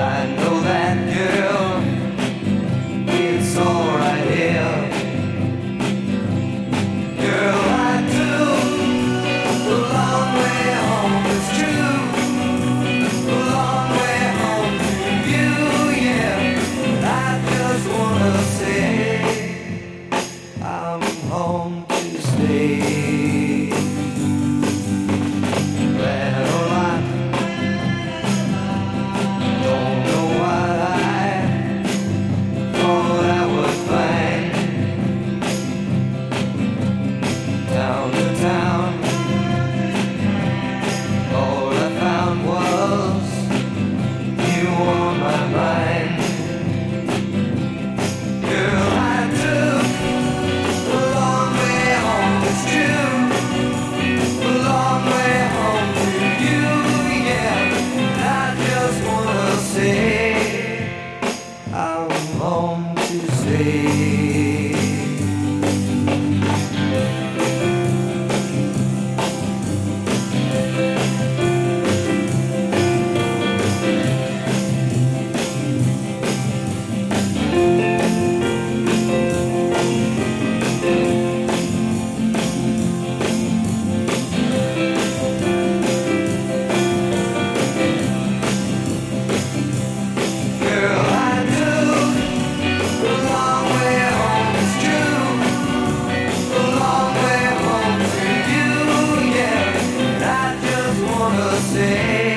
I know that girl. home to sleep. gonna say.